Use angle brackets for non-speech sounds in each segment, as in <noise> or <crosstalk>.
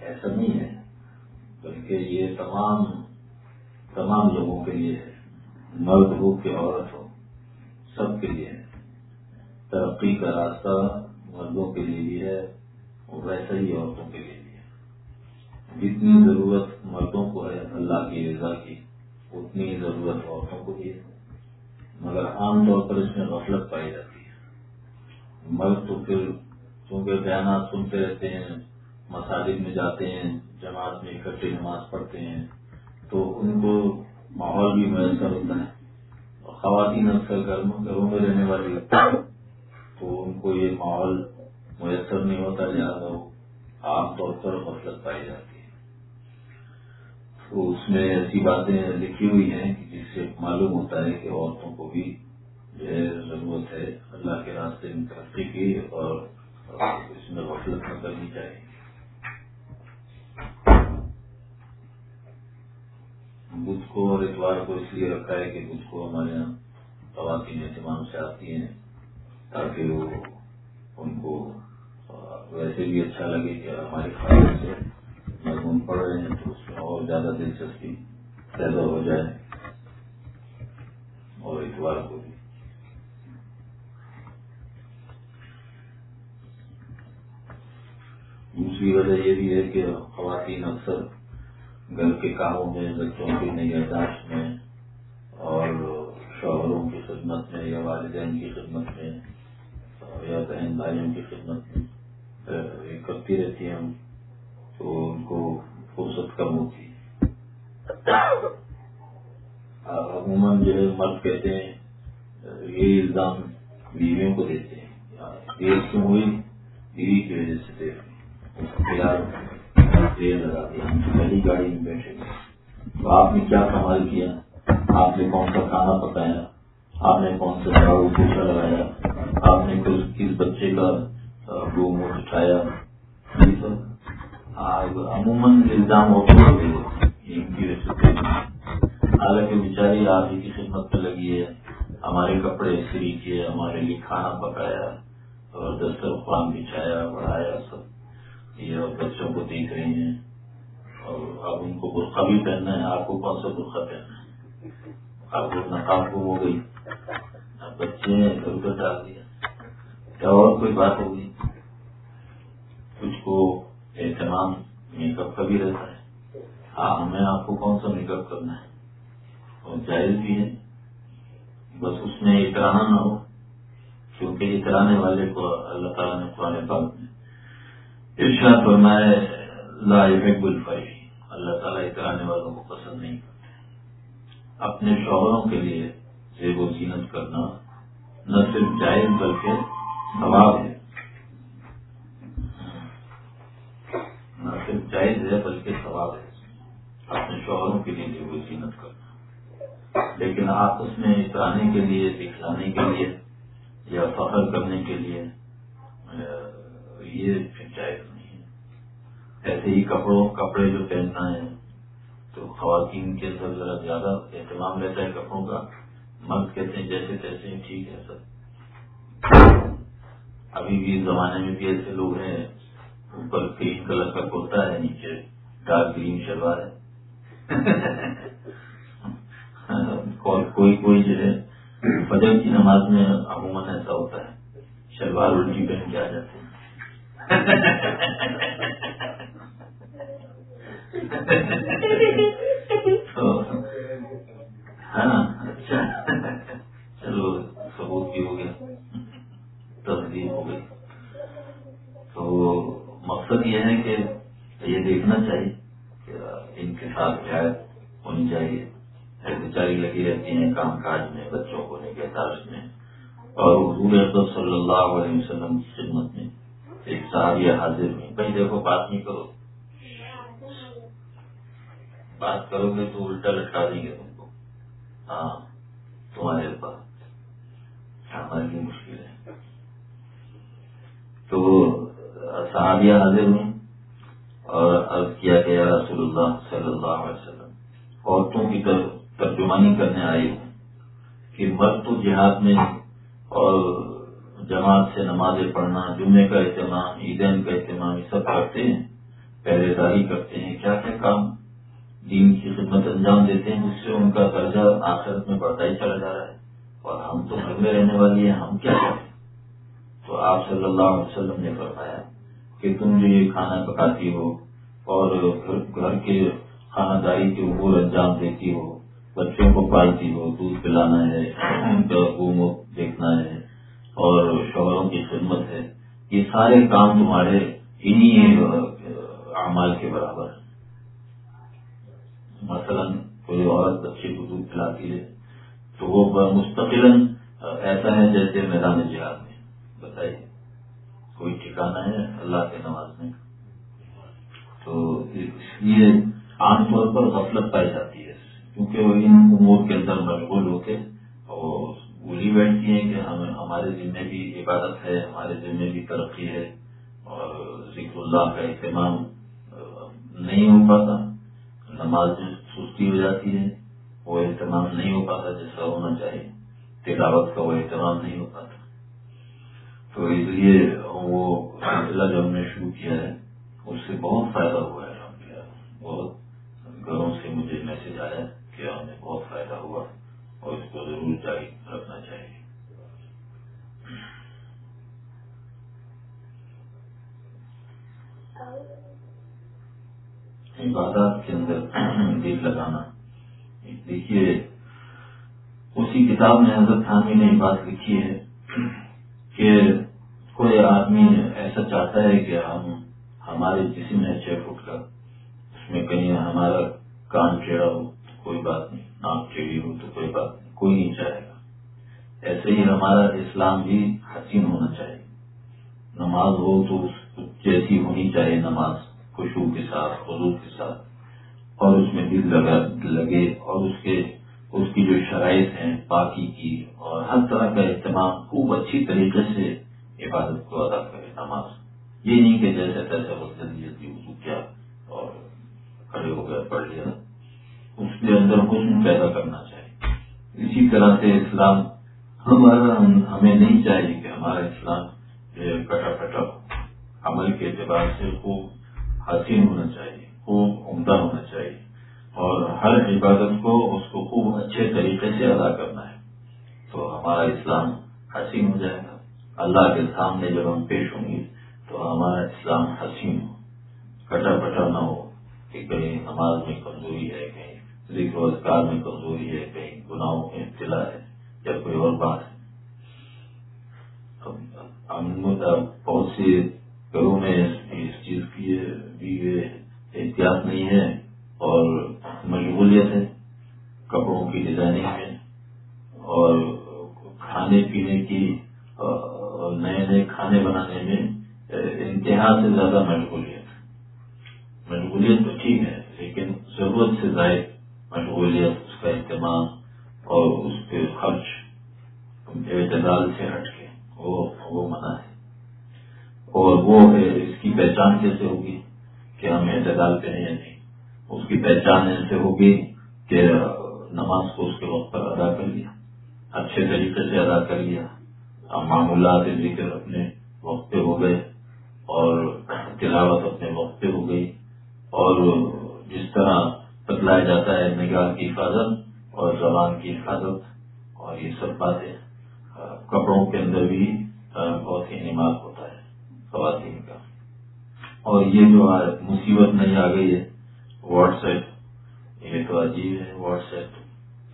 ایسا نہیں ہے۔ بلکہ یہ تمام تمام لوگوں کے لیے ہے۔ مرد ہو کہ عورت ہو، سب کے لیے ہے۔ ترقی کا راستہ مردوں کے لیے بھی ہے اور ویسا ہی عورتوں کے لیے بھی ہے۔ جتنی ضرورت مردوں کو ہے، اللہ کی رضا کی، اتنی ضرورت عورتوں کو بھی ہے۔ مگر عام طور پر اس میں غفلت پائی جاتی ہے۔ مرد تو پھر چونکہ بیانات سنتے رہتے ہیں مساجد میں جاتے ہیں، جماعت میں اکٹھے نماز پڑھتے ہیں، تو ان کو ماحول بھی میسر ہوتا ہے۔ اور خواتین اکثر گھروں میں رہنے والی تو ان کو یہ ماحول میسر نہیں ہوتا، لہٰذا عام طور پر غفلت پائی جاتی ہے۔ تو اس میں ایسی باتیں لکھی ہوئی ہیں جس سے معلوم ہوتا ہے کہ عورتوں کو بھی جو ہے ضرورت ہے اللہ کے راستے میں ترقی کی اور اس میں غفلت نہ کرنی چاہیے۔ بدھ کو اور اتوار کو اس لیے رکھا ہے کہ بدھ کو ہمارے یہاں خواتین اہتمام سے آتی ہیں تاکہ وہ ان کو ویسے بھی اچھا لگے کہ ہمارے خیال سے مضمون پڑھ رہے ہیں تو اس میں اور زیادہ دلچسپی پیدا ہو جائے اور اتوار کو بھی۔ دوسری وجہ یہ بھی ہے کہ خواتین اکثر گھر کے کاموں میں، بچوں کی نگہداشت میں، اور شوہروں کی خدمت میں، یا والدین کی خدمت میں، یا بہن بھائیوں کی خدمت میں کرتی رہتی ہیں ہم، تو ان کو فرصت کم ہوتی عموماً جو ہے، مرد کہتے ہیں، یہ الزام بیویوں کو دیتے ہیں۔ دیر کیوں ہوئی، بیوی کی وجہ سے دیر دیر لگا دیا ہم پہلی گاڑی میں بیٹھے گئے تو آپ نے کیا کمال کیا؟ آپ نے کون سا کھانا پکایا؟ آپ نے کون سا جھاڑو پوچھا لگایا؟ آپ نے کس بچے کا روم اٹھایا؟ جی عموماً الزام ہوتے ان کی حالانکہ بیچاری آپ ہی کی خدمت میں لگی ہے، ہمارے کپڑے استری کیے ہمارے لیے کھانا پکایا اور دسترخوان بچھایا، بڑھایا، سب یہ اور بچوں کو دیکھ رہی ہیں اور اب ان کو برقع بھی پہننا ہے، آپ کو کون سا برقع پہننا ہے؟ آپ کو نقاب کو ہو گئی۔ اب بچے ہیں ادھر ادھر ڈال دیا۔ کیا اور کوئی بات ہوگی؟ کچھ کو اہتمام میک اپ کا بھی رہتا ہے۔ ہاں ہمیں آپ کو کون سا میک اپ کرنا ہے؟ اور جائز بھی ہے۔ بس اس میں اترانا نہ ہو، کیونکہ اترانے والے کو اللہ تعالیٰ نے قرآن پاک میں ارشاد فرمائے لا يحب الفائی اللہ تعالیٰ اترانے والوں کو پسند نہیں کرتے اپنے شوہروں کے لیے زیب و زینت کرنا نہ صرف جائز بلکہ ثواب ہے۔ نہ صرف جائز ہے بلکہ ثواب ہے۔ اپنے شوہروں کے لیے زیب و زینت کرنا۔ لیکن آپس میں اترانے کے لیے، دکھلانے کے لیے یا فخر کرنے کے لیے یہ جائز نہیں ہے۔ ایسے ہی کپڑوں کپڑے جو پہننا ہے، تو خواتین کے اندر ذرا زیادہ اہتمام رہتا ہے کپڑوں کا۔ مرد کہتے ہیں جیسے تیسے ٹھیک ہے سر ابھی بھی زمانے میں بھی ایسے لوگ ہیں، اوپر گرین کلر کا کرتا ہے، نیچے ڈارک گرین شلوار ہے۔ کوئی کوئی جو ہے، فجر کی نماز میں عموماً ایسا ہوتا ہے، شلوار الٹی پہن کے آ جاتے ہیں۔ ہاں اچھا چلو ثبوت بھی ہو گیا تصدیق ہو گئی تو مقصد یہ ہے کہ یہ دیکھنا چاہیے کہ ان کے ساتھ رعایت ہونی چاہیے بیچاری لگی رہتی ہیں کام کاج میں بچوں کو لے کے تاش میں اور حضور صلی اللہ علیہ وسلم کی خدمت میں ایک صحابیہ حاضر میں بھائی دیکھو، بات نہیں کرو۔ بات کرو گے تو الٹا لٹکا دیں گے تم کو۔ ہاں تمہارے پاس ہمارے لیے مشکل ہے۔ تو صحابیہ حاضر میں اور عرض کیا گیا رسول اللہ صلی اللہ علیہ وسلم، عورتوں کی ترجمانی کرنے آئی ہوں کہ مرد تو جہاد میں اور جماعت سے نمازیں پڑھنا، جمعے کا اہتمام، عیدین کا اہتمام، یہ سب کرتے ہیں، پہرے داری کرتے ہیں، کیا کیا کام دین کی خدمت انجام دیتے ہیں جس سے ان کا درجہ آخرت میں بڑھتا ہی چلا جا رہا ہے۔ اور ہم تو گھر میں رہنے والی ہیں، ہم کیا کریں؟ تو آپ صلی اللہ علیہ وسلم نے فرمایا کہ تم جو یہ کھانا پکاتی ہو اور گھر کے خانہ داری کے امور انجام دیتی ہو، بچوں کو پالتی ہو، دودھ پلانا ہے ان کا دیکھنا ہے اور شوہروں کی خدمت ہے۔ یہ سارے کام تمہارے انہیں اعمال کے برابر مثلا کوئی عورت بچے کو دودھ ہے تو وہ مستقل ایسا ہے جیسے میدان جہاد میں۔ بتائیے، کوئی ٹھکانا ہے اللہ کے نواز میں تو اس لیے عام طور پر غفلت پائی جاتی ہے، کیونکہ وہ ان امور کے اندر مشغول ہوتے اور بولی بیٹھتی ہیں کہ ہمیں ہمارے ذمے بھی عبادت ہے، ہمارے ذمے بھی ترقی ہے اور ذکر اللہ کا اہتمام نہیں ہو پاتا۔ نماز میں سستی ہو جاتی ہے، وہ اہتمام نہیں ہو پاتا جیسا ہونا چاہیے۔ تلاوت کا وہ اہتمام نہیں ہو پاتا۔ تو اس لیے وہ سلسلہ جو ہم نے شروع کیا ہے، اس سے بہت فائدہ ہوا ہے۔ بہت گھروں سے مجھے میسج آیا کہ ہمیں بہت فائدہ ہوا۔ اور اس کو ضرور جاری رکھنا چاہیے۔ عبادات کے اندر دل لگانا۔ دیکھیے، اسی کتاب میں حضرت خانوی نے بات لکھی ہے کہ کوئی آدمی ایسا چاہتا ہے کہ ہم، ہمارے جسم ہے چھ فٹ کا اس میں کہیں ہمارا کان چیڑا ہو۔ کوئی بات نہیں ناک چیڑی ہو تو کوئی بات نہیں، کوئی نہیں چاہے گا۔ ایسے ہی ہمارا اسلام بھی حسین ہونا چاہیے۔ نماز ہو تو جیسی ہونی چاہیے، نماز خوشبو کے ساتھ حضور کے ساتھ۔ اور اس میں دل لگا، لگے اور اس کے، اس کی جو شرائط ہیں، پاکی کی اور ہر طرح کا اہتمام خوب اچھی طریقے سے عبادت کو ادا کرے نماز۔ یہ نہیں کہ جیسے تیسے وہ جلدی جلدی وضو کیا اور کھڑے ہو گئے، پڑھ لیا۔ اس کے اندر حسن پیدا کرنا چاہیے۔ اسی طرح سے اسلام ہمارا ہمیں نہیں چاہیے کہ ہمارا اسلام کٹا کٹا عمل کے اعتبار سے خوب حسین ہونا چاہیے، خوب عمدہ ہونا چاہیے۔ اور ہر عبادت کو اس کو خوب اچھے طریقے سے ادا کرنا ہے۔ تو ہمارا اسلام حسین ہو جائے گا۔ اللہ کے سامنے جب ہم پیش ہوں گے تو ہمارا اسلام حسین ہو۔ کٹا پٹا نہ ہو کہ کہیں نماز میں کمزوری ہے، کہیں ذکر روزگار میں کمزوری ہے، کہیں گناہوں میں اطلاع ہے، یا کوئی اور بات ہے۔ بہت سی گھروں میں اس چیز کی بھی احتیاط نہیں ہے اور مشغولیت ہے کپڑوں کی ڈیزائننگ میں اور کھانے پینے کی نئے نئے کھانے بنانے میں، انتہا سے زیادہ مشغولیت۔ مشغولیت تو ٹھیک ہے، لیکن ضرورت سے زائد مشغولیت، اس کا اہتمام اور اس کے خرچ اعتدال سے ہٹ کے وہ منع ہے۔ اور وہ اس کی پہچان کیسے ہوگی کہ ہم اعتدال پہ ہیں یا نہیں؟ اس کی پہچان ایسے ہوگی کہ نماز کو اس کے وقت پر ادا کر لیا، اچھے طریقے سے ادا کر لیا معمولات ذکر اپنے وقت پہ ہو گئے، اور تلاوت اپنے وقت پہ ہو گئی، اور جس طرح بتلایا جاتا ہے نگاہ کی حفاظت اور زبان کی حفاظت، اور یہ سب باتیں کپڑوں کے اندر بھی بہت ہی نماز ہوتا ہے، خواتین کا۔ اور یہ جو مصیبت نہیں آ گئی ہے واٹس ایپ یہ تو عجیب ہے واٹس ایپ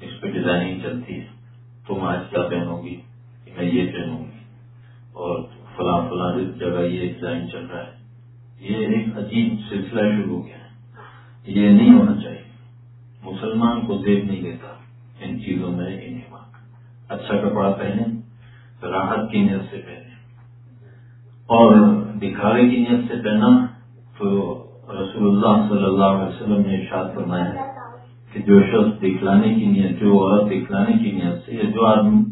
اس پہ ڈیزائننگ چلتی ہے۔ تم آج کیا پہنو گی؟ میں یہ پہنوں گی۔ اور فلاں فلاں جگہ یہ ڈیزائن چل رہا ہے۔ یہ ایک عجیب سلسلہ شروع ہو گیا۔ ہے یہ نہیں ہونا چاہیے۔ مسلمان کو دیکھ نہیں دیتا ان چیزوں میں انہیں اچھا کپڑا پہنے، راحت کی نیت سے پہنے۔ اور دکھاوے کی نیت سے پہنا تو رسول اللہ صلی اللہ علیہ وسلم نے ارشاد فرمایا کہ جو شخص دکھلانے کی نیت جو عورت دکھلانے کی نیت سے، یا جو آدمی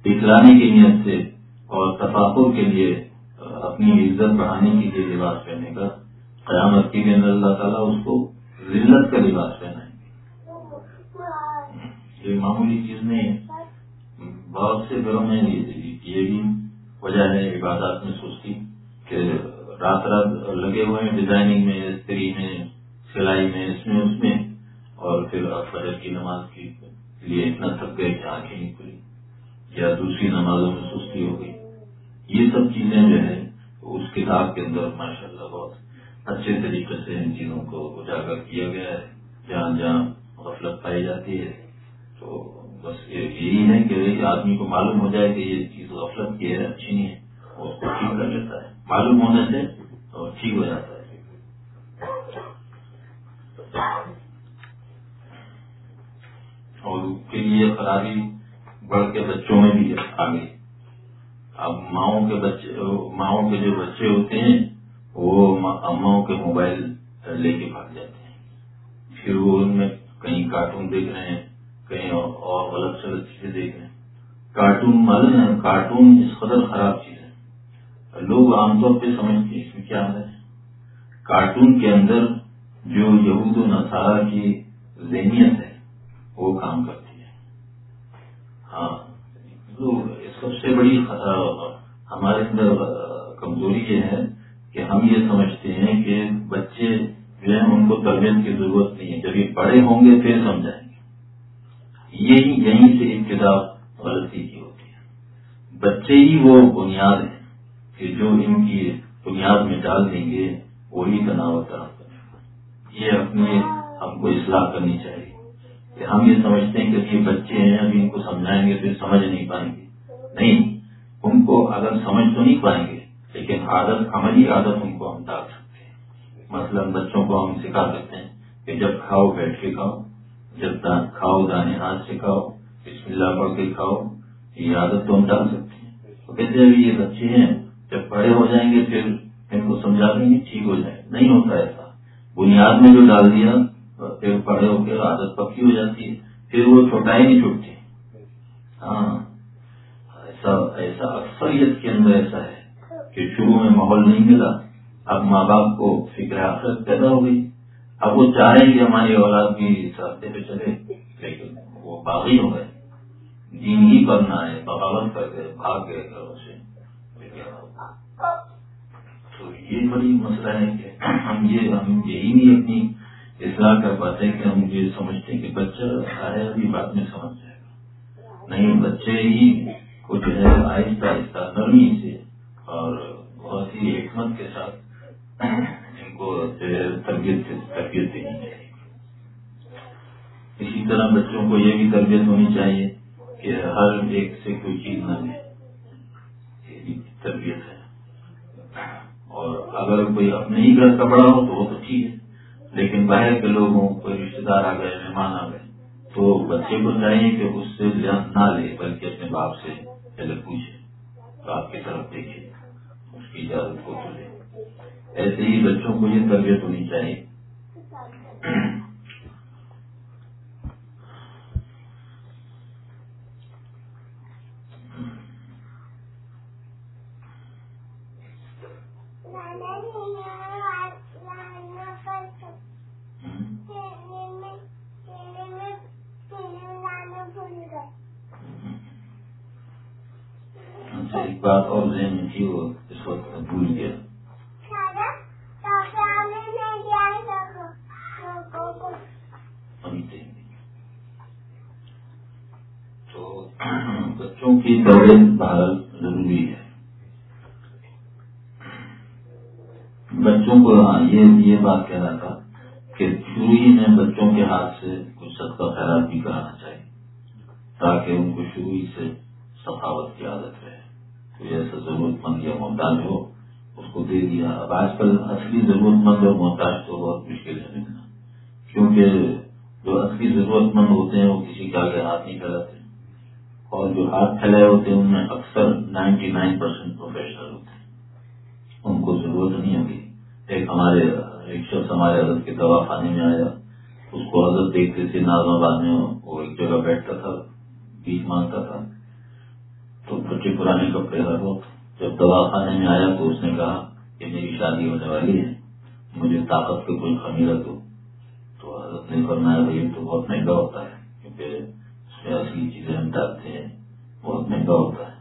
دکھلانے کی نیت سے اور تفاقر کے لیے، اپنی عزت بڑھانے کے لیے لباس پہنے گا، قیامت کے لیے اللہ تعالیٰ اس کو ذلت کا لباس پہنائیں گے یہ معمولی چیز نہیں بہت سے گھروں میں یہ بھی وجہ ہے، عبادات میں سستی، کہ رات رات لگے ہوئے ہیں ڈیزائننگ میں، استری میں، سلائی میں، اس میں اس میں، اور پھر فجر کی نماز کے لیے اتنا تھک گئے کہ آنکھیں نہیں کھلی، یا دوسری نمازوں میں سستی ہو گئی۔ یہ سب چیزیں جو ہے اس کتاب کے اندر ماشاء اللہ بہت اچھے طریقے سے ان چیزوں کو اجاگر کیا گیا ہے۔ جہاں جہاں غفلت پائی جاتی ہے۔ تو بس یہی ہے کہ آدمی کو معلوم ہو جائے کہ یہ چیز غفلت کی ہے، اچھی نہیں ہے اس کو ٹھیک کر لیتا ہے۔ معلوم ہونے سے تو ٹھیک ہو جاتا ہے۔ اور پھر یہ خرابی بڑھ کے بچوں میں بھی آ گئی اب ماؤں کے بچے، ماؤں کے جو بچے ہوتے ہیں، وہ اماؤں کے موبائل لے کے بھاگ جاتے ہیں۔ پھر وہ ان میں کہیں کارٹون دیکھ رہے ہیں کہیں اور غلط سلط چیزیں دیکھ رہے ہیں۔ کارٹون معلوم ہے، کارٹون اس قدر خراب چیز ہے۔ لوگ عام طور پہ سمجھتے ہیں اس میں کیا ہے۔ کارٹون کے اندر جو یہود و نصارہ کی ذہنیت ہے، وہ کام کرتی ہے۔ ہاں تو سب سے بڑی ہمارے اندر کمزوری یہ ہے کہ ہم یہ سمجھتے ہیں کہ بچے جو ہیں، ان کو تربیت کی ضرورت نہیں ہے۔ جب یہ بڑے ہوں گے، پھر سمجھائیں۔ یہی یہیں سے ابتدا غلطی کی ہوتی ہے۔ بچے ہی وہ بنیاد ہیں کہ جو ان کی بنیاد میں ڈال دیں گے، وہی تناؤ طرف یہ اپنی ہم کو اصلاح کرنی چاہیے کہ ہم یہ سمجھتے ہیں کہ یہ بچے ہیں، ابھی ان کو سمجھائیں گے پھر سمجھ نہیں پائیں گے۔ نہیں، ان کو اگر سمجھ تو نہیں پائیں گے، لیکن عادت، عملی عادت ان کو ہم ڈال سکتے ہیں۔ مثلاً بچوں کو ہم سکھا سکتے ہیں کہ جب کھاؤ، بیٹھ کے کھاؤ۔ جب کھاؤ، دانے ہاتھ سے کھاؤ، بسم اللہ پڑھ کے کھاؤ، یہ عادت تو ہم ڈال سکتے ہیں۔ تو کہتے ہیں یہ بچے ہیں، جب بڑے ہو جائیں گے پھر ان کو سمجھا دیں گے ٹھیک ہو جائے۔ نہیں ہوتا ایسا۔ بنیاد میں جو ڈال دیا، پھر بڑے ہو کے عادت پکی ہو جاتی ہے، پھر وہ چھوٹائی نہیں چھوٹتی۔ ہاں۔ ایسا ایسا اکثریت کے اندر ایسا ہے کہ شروع میں ماحول نہیں ملا، اب ماں باپ کو فکر آخرت پیدا ہو گئی۔ اب وہ چاہ رہے ہیں کہ ہماری اولاد بھی اس راستے پہ چلے، لیکن وہ باغی ہو گئے۔ دین ہی کرنا ہے، بغاوت کر کے بھاگ گئے گھروں سے۔ تو یہ بڑی مسئلہ ہے کہ ہم یہ، ہم یہی نہیں اپنی اصلاح کر پاتے کہ ہم یہ سمجھتے ہیں کہ بچہ سارے ابھی بات میں سمجھ جائے گا۔ نہیں، بچے ہی کچھ ہے آہستہ آہستہ نرمی سے اور بہت ہی حکمت کے ساتھ کو تربیت تربیت دینی چاہیے۔ اسی طرح بچوں کو یہ بھی تربیت ہونی چاہیے کہ ہر ایک سے کوئی چیز نہ لے۔ تربیت ہے۔ اور اگر کوئی اپنے ہی گھر کا بڑا ہو تو وہ تو ٹھیک ہے، لیکن باہر کے لوگوں، کوئی رشتے دار آ گئے، مہمان آ گئے، تو بچے کو چاہیے کہ اس سے نہ لے، بلکہ اپنے باپ سے پہلے پوچھے۔ تو آپ کی طرف دیکھیے، اس کی اجازت کو تو لے۔ ایسے ہی بچوں کو یہ تربیت ہونی چاہیے ایک بات اور ذہن میں تھی وہ اس وقت بھول گیا تو بچوں کی تربیت بہت ضروری ہے بچوں کو ہاں یہ بات کہہ رہا تھا کہ شروع ہی میں بچوں کے ہاتھ سے کچھ سب کا خیرات بھی کرانا چاہیے، تاکہ ان کو شروع ہی سے سخاوت کی عادت رہے۔ کوئی ایسا ضرورت مند یا محتاج ہو، اس کو دے دیا۔ اب آج کل اصلی ضرورت مند اور محتاج تو بہت مشکل ہے ملنا کیونکہ جو اصلی ضرورت مند ہوتے ہیں، وہ کسی کے آگے ہاتھ نہیں پھیلاتے۔ اور جو ہاتھ پھیلائے ہوتے ہیں، ان میں اکثر نائنٹی نائن پرسینٹ پروفیشنل ہوتے ہیں۔ ان کو ضرورت نہیں ہوگی۔ ایک ہمارے ایک شخص ہمارے حضرت کے دوا خانے میں آیا، اس کو حضرت دیکھتے تھے نازم آباد میں وہ ایک جگہ بیٹھتا تھا بیچ مانگتا تھا۔ تو بچے پرانے کپڑے ہر وقت جب دوا خانے میں آیا تو اس نے کہا کہ میری شادی ہونے والی ہے، مجھے طاقت کے کوئی خمی دو۔ تو حضرت نے فرمایا، بھائی تو بہت مہنگا ہوتا ہے، کیونکہ اس میں اصلی چیزیں ہم ڈالتے ہیں، بہت مہنگا ہوتا ہے۔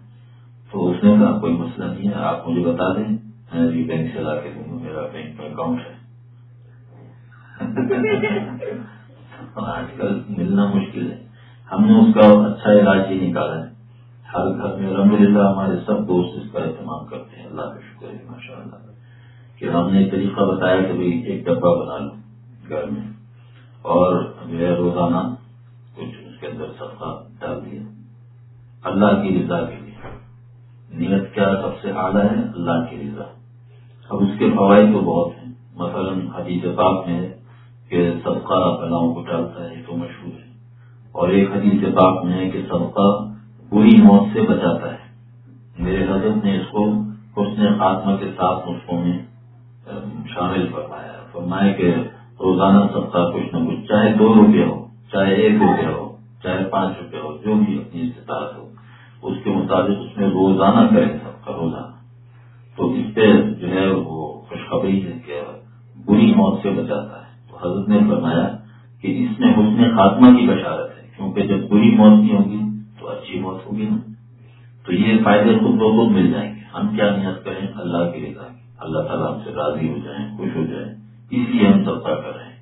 تو اس نے کہا، کوئی مسئلہ نہیں ہے، آپ مجھے بتا دیں، میں بھی بینک سے لا کے دوں گا، میرا بینک میں اکاؤنٹ ہے۔ آج کل ملنا مشکل ہے۔ ہم نے اس کا اچھا علاج ہی نکالا ہے۔ ہر گھر میں الحمد للہ ہمارے سب دوست اس کا اہتمام کرتے ہیں۔ اللہ کا شکر ہے ماشاء اللہ کہ ہم نے طریقہ بتایا کہ بھائی ایک ڈبہ بنا لو گھر میں۔ اور جو ہے روزانہ کچھ اس کے اندر صفحہ ڈال دیا۔ اللہ کی رضا کے لیے۔ نیت کیا سب سے اعلیٰ ہے؟ اللہ کی رضا۔ اب اس کے فوائد تو بہت ہیں۔ مثلا حدیث پاک میں ہے کہ صدقہ بلاؤں کو ڈالتا ہے تو مشہور ہے۔ اور ایک حدیث پاک میں ہے کہ صدقہ بری موت سے بچاتا ہے۔ میرے حضرت نے اس کو حسن خاتمہ کے ساتھ نسخوں میں شامل فرمایا۔ فرمایا کہ روزانہ سب کا کچھ نہ کچھ، چاہے دو روپے ہو، چاہے ایک روپے ہو، چاہے پانچ روپے ہو، جو بھی اپنی استطاعت ہو، اس کے مطابق اس میں روزانہ کرے سب کا روزانہ۔ تو اس پہ جو ہے وہ خوشخبری ہے کہ بری موت سے بچاتا ہے۔ حضرت نے فرمایا کہ اس میں حسن خاتمہ کی بشارت ہے، کیونکہ جب بری موت نہیں ہوگی تو اچھی موت ہوگی نا۔ تو یہ فائدے خود بخود مل جائیں گے۔ ہم کیا نیت کریں؟ اللہ کی رضا۔ اللہ تعالیٰ ہم سے راضی ہو جائیں، خوش ہو جائیں۔ اس لیے ہم سب کر رہے ہیں۔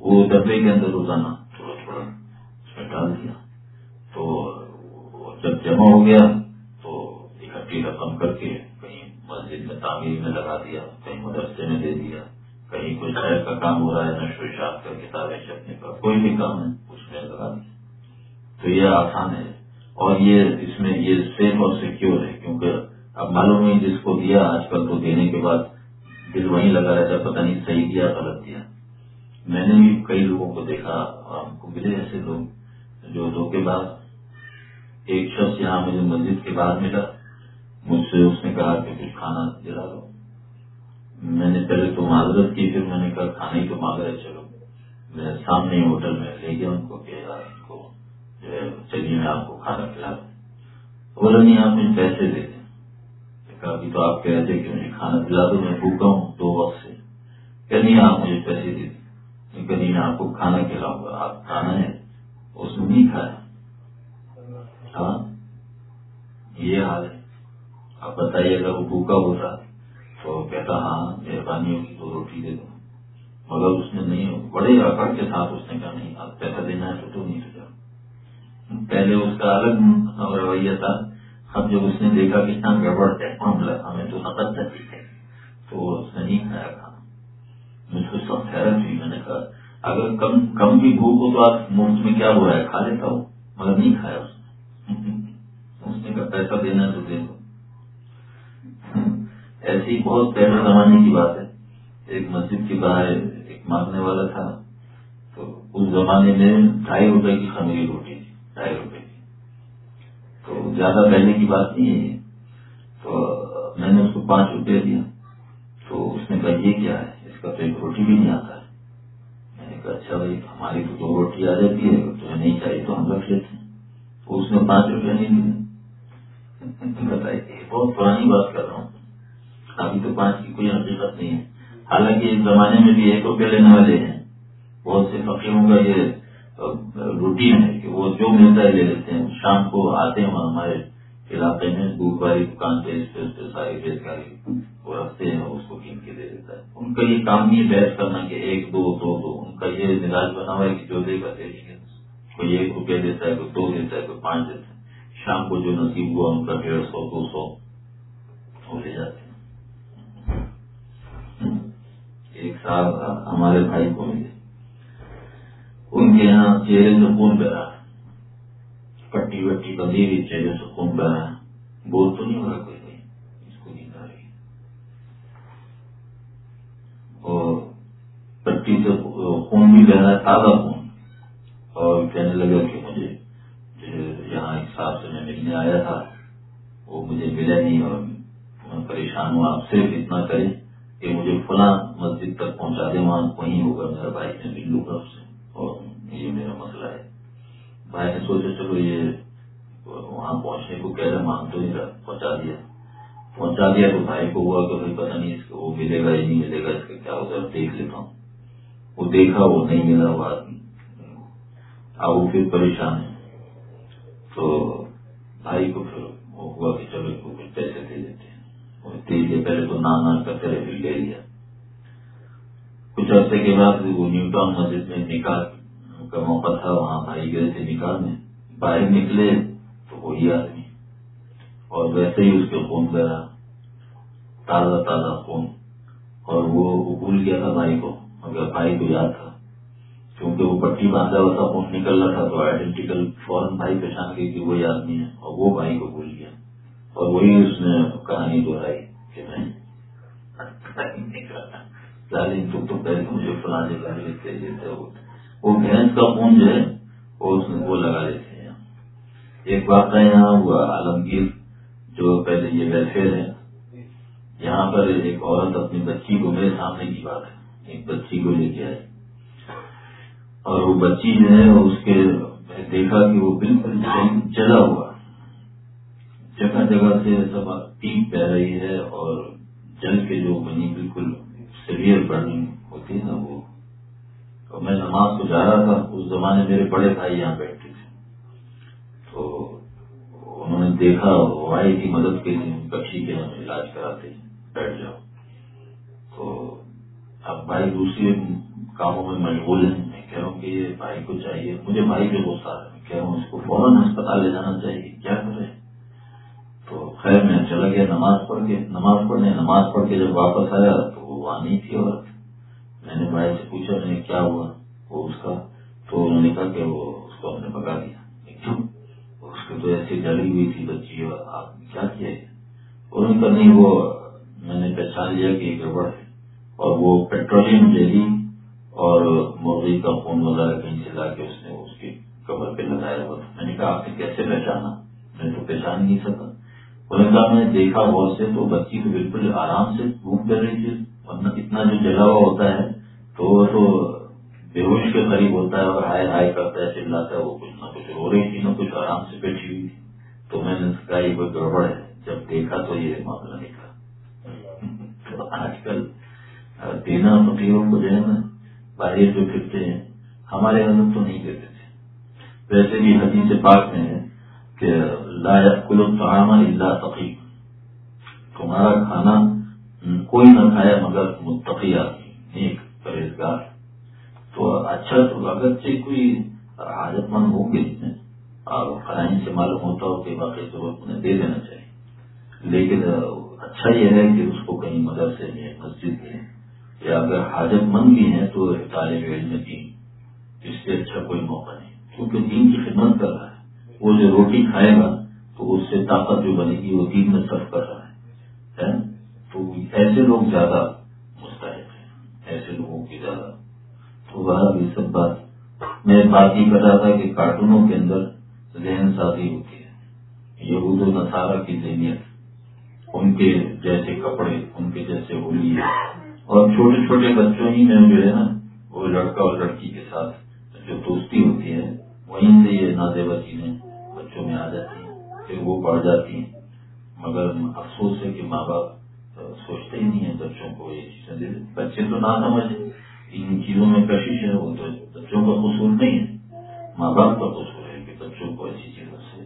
وہ ڈبے کے اندر روزانہ تھوڑا تھوڑا اس میں ڈال دیا۔ تو جب جمع ہو گیا تو اکٹھی رقم کر کے کہیں مسجد میں تعمیر میں لگا دیا، کہیں مدرسے میں دے دیا۔ کہیں کوئی شہر کا کام ہو رہا ہے، نشو شاخ کا، کتابیں چھپنے کا، کوئی بھی کام ہے، اس میں لگا تو یہ آسان ہے۔ اور یہ اس میں یہ سیف اور سیکیور ہے، کیونکہ اب معلوم نہیں جس کو دیا، آج کل تو دینے کے بعد دل وہیں لگا رہتا ہے، پتہ نہیں صحیح دیا، غلط دیا۔ میں نے بھی کئی لوگوں کو دیکھا، ہم کو ملے ایسے لوگ جو دو کے بعد، ایک شخص یہاں مجھے مسجد کے بعد ملا، مجھ سے اس نے کہا کہ کچھ کھانا دلا دو۔ میں نے پہلے تو معذرت کی، پھر میں نے کہا کھانے کی تو معذرت چلو۔ میں سامنے ہوٹل میں لے گیا ان کو کہ چلیے میں آپ کو کھانا کھلا دوں۔ بولا، نہیں، آپ مجھے پیسے دے دیں۔ ابھی تو آپ کہہ رہے تھے کہ مجھے کھانا پلا دو، میں بھوکا ہوں دو وقت سے۔ کہ نہیں، آپ مجھے پیسے دے دیں۔ کہیں میں آپ کو کھانا کھلاؤں گا۔ آپ کھانا ہے، اس میں نہیں کھایا۔ ہاں یہ حال ہے۔ آپ بتائیے، اگر وہ بھوکا ہوتا۔ تو کہتا ہاں مہربانی ہوگی تو روٹی دے دوں مگر اس نے نہیں، بڑے اکڑ کے ساتھ اس نے کہا، نہیں آپ پیسہ دینا ہے تو نہیں سوچا. پہلے اس کا الگ رویہ تھا۔ اب جب اس نے دیکھا کہ اتنا گڑبڑ ہے معاملہ ہمیں تو نقد ہے، تو اس نے نہیں کھایا کھانا مجھ کو سب حیرت ہوئی، میں نے کہا، اگر کم کم بھی بھوک ہو تو آپ مفت میں کیا ہو رہا ہے؟ کھا لیتا ہوں. مگر نہیں کھایا اس نے۔ <laughs> اس نے کہا، پیسہ دینا تو دے دو. ایسی بہت پہلے زمانے کی بات ہے۔ ایک مسجد کے باہر ایک مانگنے والا تھا۔ تو اس زمانے میں ڈھائی روپے کی خمیری روٹی ڈھائی روپے کی۔ تو زیادہ پہلے کی بات نہیں ہے تو میں نے اس کو پانچ روپے دیا۔ تو اس نے کہا، یہ کیا ہے؟ اس کا تو ایک روٹی بھی نہیں آتا۔ ہے میں نے کہا اچھا بھائی، ہماری تو دو روٹی آ جاتی ہے تمہیں نہیں چاہیے تو ہم رکھ لیتے ہیں۔ تو اس نے پانچ روپے نہیں دیے۔ بتائیے بہت پرانی بات کر رہا ہوں۔ ابھی تو پانچ کی کوئی حقیقت نہیں ہے۔ حالانکہ اس زمانے میں بھی ایک روپے لینے والے ہیں۔ بہت سے فقیروں کا یہ روٹین ہے کہ وہ جو ملتا ہے لے لیتے ہیں۔ شام کو آتے ہیں ہمارے علاقے میں، دودھ والی دکان پہ، اس پہ اس پہ ساری وہ رکھتے ہیں اس کو کھین کے دے دیتا ہے۔ ان کا یہ کام نہیں بحث کرنا کہ ایک، دو دو دو، ان کا یہ مزاج بنا ہوا ہے کہ جو دے گا دے دیں گے۔ کوئی ایک روپیہ دیتا ہے، کوئی دو دیتا ہے، کوئی پانچ دیتا ہے۔ شام کو جو نصیب ہوا، ان کا ڈیڑھ سو، دو سو وہ لے جاتے ہیں۔ ایک سال ہمارے بھائی کو ملے۔ ان کے یہاں چہرے سے خون بہ رہا ہے پٹی وٹی بندی ہوئی چہرے سے خون بہ رہا بول تو نہیں ہو رہا کوئی نہیں اس کو نیند آ رہی اور پٹی سے خون بھی بہ رہا ہے تازہ خون۔ اور کہنے لگا کہ مجھے یہاں ایک صاحب سے میں ملنے آیا تھا۔ وہ مجھے ملا نہیں اور میں پریشان ہوں آپ صرف اتنا کریں۔ کہ مجھے فلاں مسجد تک پہنچا دیں وہاں وہیں ہوگا میرا بھائی میں مل لوں گا اس سے۔ اور یہ میرا مسئلہ ہے۔ بھائی نے سوچا، چلو یہ وہاں پہنچنے کو کہہ رہے مان تو نہیں رہا، پہنچا دیا۔ پہنچا دیا تو بھائی کو ہوا کہ بھائی پتا نہیں اس کو وہ ملے گا یا نہیں ملے گا، اس کا کیا ہوتا ہے دیکھ لیتا ہوں۔ وہ دیکھا، وہ نہیں ملا، وہ آدمی۔ اب وہ پھر پریشان ہے۔ تو بھائی کو پھر وہ ہوا کہ چلو اس پہلے تو نانا کرتے رہے پھر لے لیا۔ کچھ عرصے کے بعد وہ نیو ٹاؤن مسجد میں نکاح کا موقع تھا، وہاں بھائی گئے تھے نکاح میں باہر نکلے تو وہی آدمی۔ اور ویسے ہی اس کے خون گیا تازہ تازہ خون۔ اور وہ بھول گیا تھا بھائی کو، مگر بھائی کو یاد تھا۔ کیونکہ وہ پٹی باندھا ہوا تھا، خون نکل رہا تھا، تو آئیڈینٹیکل فوراً بھائی پہچان گئی کہ وہی آدمی ہے، اور وہ بھائی کو بھول گیا۔ اور وہی اس نے کہانی دہرائی۔ کہ میں تو پہلے مجھے فلاں جگہ لیتے وہ بھینس کا خون جو ہے وہ لگا لیتے ہیں ایک واقعہ یہاں ہوا عالمگیر جو پہلے یہ ویلفیئر ہے یہاں پر ایک عورت اپنی بچی کو میرے سامنے کی بات ہے ایک بچی کو لے کے آئی اور وہ بچی جو ہے اس کے دیکھا کہ وہ بالکل جلا ہوا جگہ جگہ سے سب ٹیپ بہ رہی ہے اور جل کے جو بنی بالکل سیویئر برننگ ہوتی ہے نا وہ۔ اور میں نماز کو جا رہا تھا، اس زمانے میرے بڑے بھائی یہاں بیٹھے تھے۔ تو انہوں نے دیکھا، وہ آئی کی مدد کے لیے، بچی کے علاج کراتے بیٹھ جاؤ۔ تو اب بھائی دوسرے کاموں میں مشغول ہیں، میں کہہ رہا ہوں کہ یہ بھائی کو چاہیے۔ مجھے بھائی پہ غصہ ہے کہہ رہا ہوں اس کو فوراً ہسپتال لے جانا چاہیے، کیا کرے؟ تو خیر میں چلا گیا نماز پڑھ کے نماز پڑھنے، نماز پڑھ کے جب واپس آیا تو وہ وہاں نہیں تھی عورت میں نے بھائی سے پوچھا، میں نے کیا ہوا؟ وہ اس کا، تو انہوں نے کہا کہ وہ اس کو ہم نے پکا دیا اس کی تو ایسی ڈری ہوئی تھی بچی اور آپ نے کیا کیا؟ انہوں نے کہا، نہیں، وہ میں نے پہچان لیا کہ یہ گڑبڑ ہے۔ اور وہ پیٹرولیم جیلی اور مرغی کا خون وغیرہ کہیں سے لا کے اس نے اس کی کمر پہ لگایا ہوا میں نے کہا، آپ نے کیسے پہچانا؟ میں تو پہچان نہیں سکا۔ انہوں میں نے دیکھا بہت سے تو بچی کو بالکل آرام سے گھوم کر رہی تھی، ورنہ اتنا جو جلا ہوا ہوتا ہے تو وہ تو بے ہوش کے قریب ہوتا ہے اور ہائے ہائے کرتا ہے، چلاتا ہے، وہ کچھ نہ کچھ ہو رہی تھی، نہ کچھ آرام سے بیٹھی ہوئی تھی۔ تو میں نے کہا یہ کوئی گڑبڑ ہے، جب دیکھا تو یہ معاملہ نکلا تو آج کل دینا فقیروں کو جو ہے نا، باہر جو پھرتے ہیں، ہمارے اندر تو نہیں دیتے تھے۔ ویسے بھی حدیث پاک میں ہے کہ لا کلو تعامہ اللہ تقیب تمہارا کھانا کوئی نہ کھایا مگر متقی آدمی، نیک پرہیزگار. تو اچھا تو اگرچہ کوئی حاجت مند ہوں گے اور فراہم سے معلوم ہوتا ہو کہ باقی ضرورت انہیں دے دینا چاہیے. لیکن اچھا یہ ہے کہ اس کو کہیں مدرسے میں، مسجد میں، یا اگر حاجت مند بھی ہیں تو طالب علم دین اس سے اچھا کوئی موقع نہیں. کیونکہ دین کی خدمت کر رہا ہے۔ وہ جو روٹی کھائے گا تو اس سے طاقت جو بنے گی وہ دین میں صرف کر رہا ہے تو ایسے لوگ زیادہ مستحق ہیں، ایسے لوگوں کی زیادہ۔ تو وہ یہ سب بات میں بات یہ کر رہا تھا کہ کارٹونوں کے اندر ذہن سازی ہوتی ہے۔ یہ و نصارہ کی ذہنیت، ان کے جیسے کپڑے، ان کے جیسے ہولی۔ اور چھوٹے چھوٹے بچوں ہی میں جو ہے نا، وہ لڑکا اور لڑکی کے ساتھ جو دوستی ہوتی ہے، وہیں سے یہ نازیبا چیزیں بچوں میں آ جاتی ہیں پھر وہ بڑھ جاتی ہیں۔ مگر افسوس ہے کہ ماں باپ سوچتے ہی نہیں ہیں بچوں کو یہ چیزیں بچے تو نہ سمجھ ان چیزوں میں کشش ہے، وہ تو بچوں کا قصور نہیں ہے۔ ماں باپ کا قصور ہے کہ بچوں کو ایسی چیزوں سے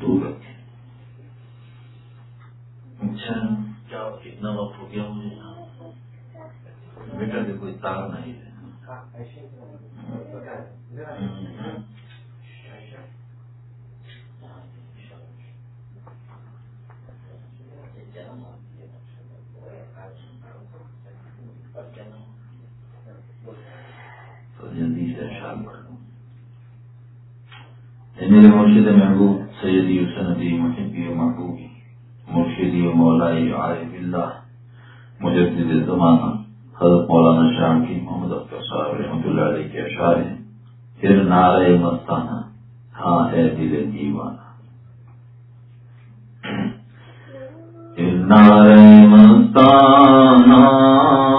دور رکھیں۔ اچھا کیا کتنا وقت ہو گیا مجھے؟ بیٹا کے کوئی تار نہیں ہے ہاں، تو جلدی سے شام کر دوں میرے مرشد محبوب، سیدی حسن محبی و محبوبی مرشدی و مولائی عارف اللہ مجدد زمانہ حضرت مولانا شام کی محمد اختر صاحب رحمۃ اللہ علیہ کے اشعار ہیں۔ پھر نعرہ مستانہ ہاں ہے دل دیوانہ۔ پھر نعرہ مستانہ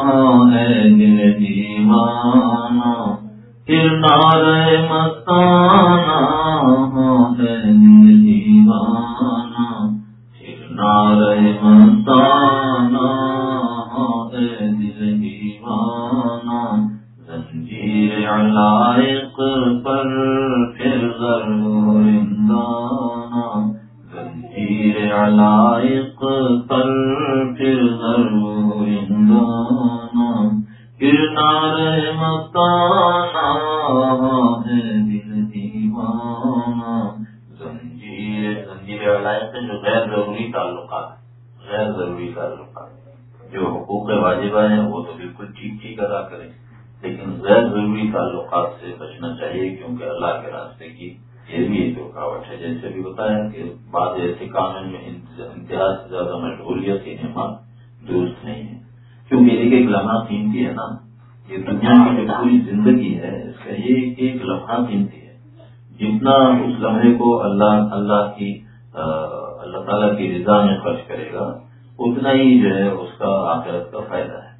ہاں ہے دل دیوانہ۔ پھر نعرہ مستانہ جو غیر ضروری تعلقات غیر ضروری تعلقات جو حقوق واجبہ ہیں وہ تو بالکل ٹھیک ٹھیک ادا کریں لیکن غیر ضروری تعلقات سے بچنا چاہیے کیونکہ اللہ کے راستے کی یہ بھی ایک رکاوٹ ہے جیسے بھی بتایا کہ بعض ایسے کام میں انتہا سے زیادہ مشغولیت نعمت درست نہیں ہے کیونکہ ایک ایک لمحہ قیمتی ہے نا یہ دنیا کی جو پوری زندگی ہے، اس کا یہ ایک لمحہ قیمتی ہے۔ جتنا اس لمحے کو اللہ اللہ کی اللہ تعالیٰ کی رضا میں خرچ کرے گا، اتنا ہی جو ہے اس کا آخرت کا فائدہ ہے۔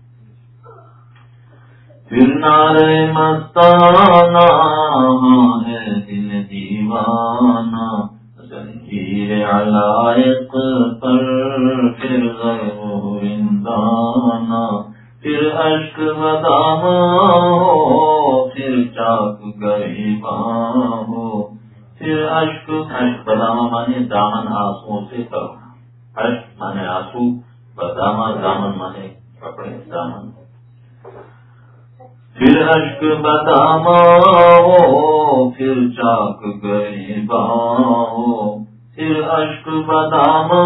پھر نارے مستانہ ہے، دل دیوانہ، زنجیر علائق پر، پھر رندانہ۔ پھر اشک بدام ہو، پھر چاک گریباں ہو۔ پھر اشک اشک بدامہ مانے دامن آنسو سے کرنا اشک مانے آنسو، بدامہ دامن مانے کپڑے دامن۔ پھر اشک بداما ہو، پھر چاک گئے باؤ پھر اشک بداما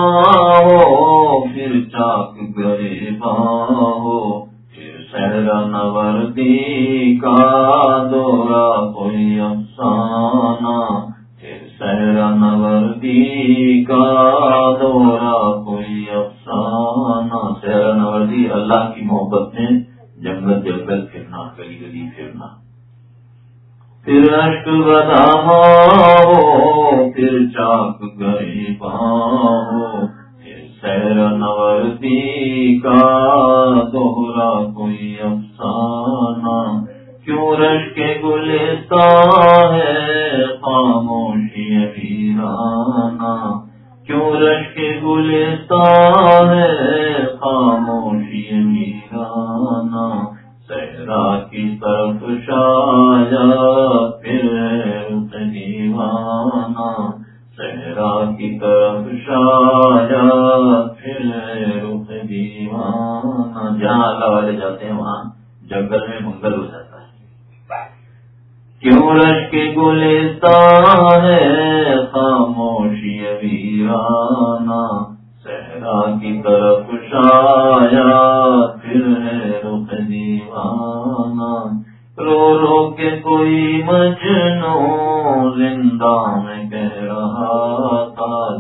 ہو، پھر چاک گئے باؤ پھر سہرا نوردی کا دورا کوئی افسانہ، پھر سہرا نوردی کا دورا کوئی افسانہ۔ سہرا نوردی اللہ کی محبت میں جنگل جنگل پھرنا، گلی گلی پھرنا۔ پھر اشک بدام ہو پھر چاک گئی پاؤ سیر نوردی کا دوہرا کوئی افسانہ۔ کیوں رش کے گلستان ہے خاموشی ویرانہ؟ کیوں رش کے گلستان ہے خاموشی میرانا صحرا کی طرف شایا پھر صحرا کی طرف شایا پھر رخ دیوانا جہاں اللہ والے جاتے ہیں وہاں جنگل میں منگل ہو جاتا ہے۔ کیوں رش کے گلستان ہے خاموشی ویرانا صحرا کی طرف شایا پھر رخ دیوانا رو رو کے کوئی مجنو زندہ میں کہہ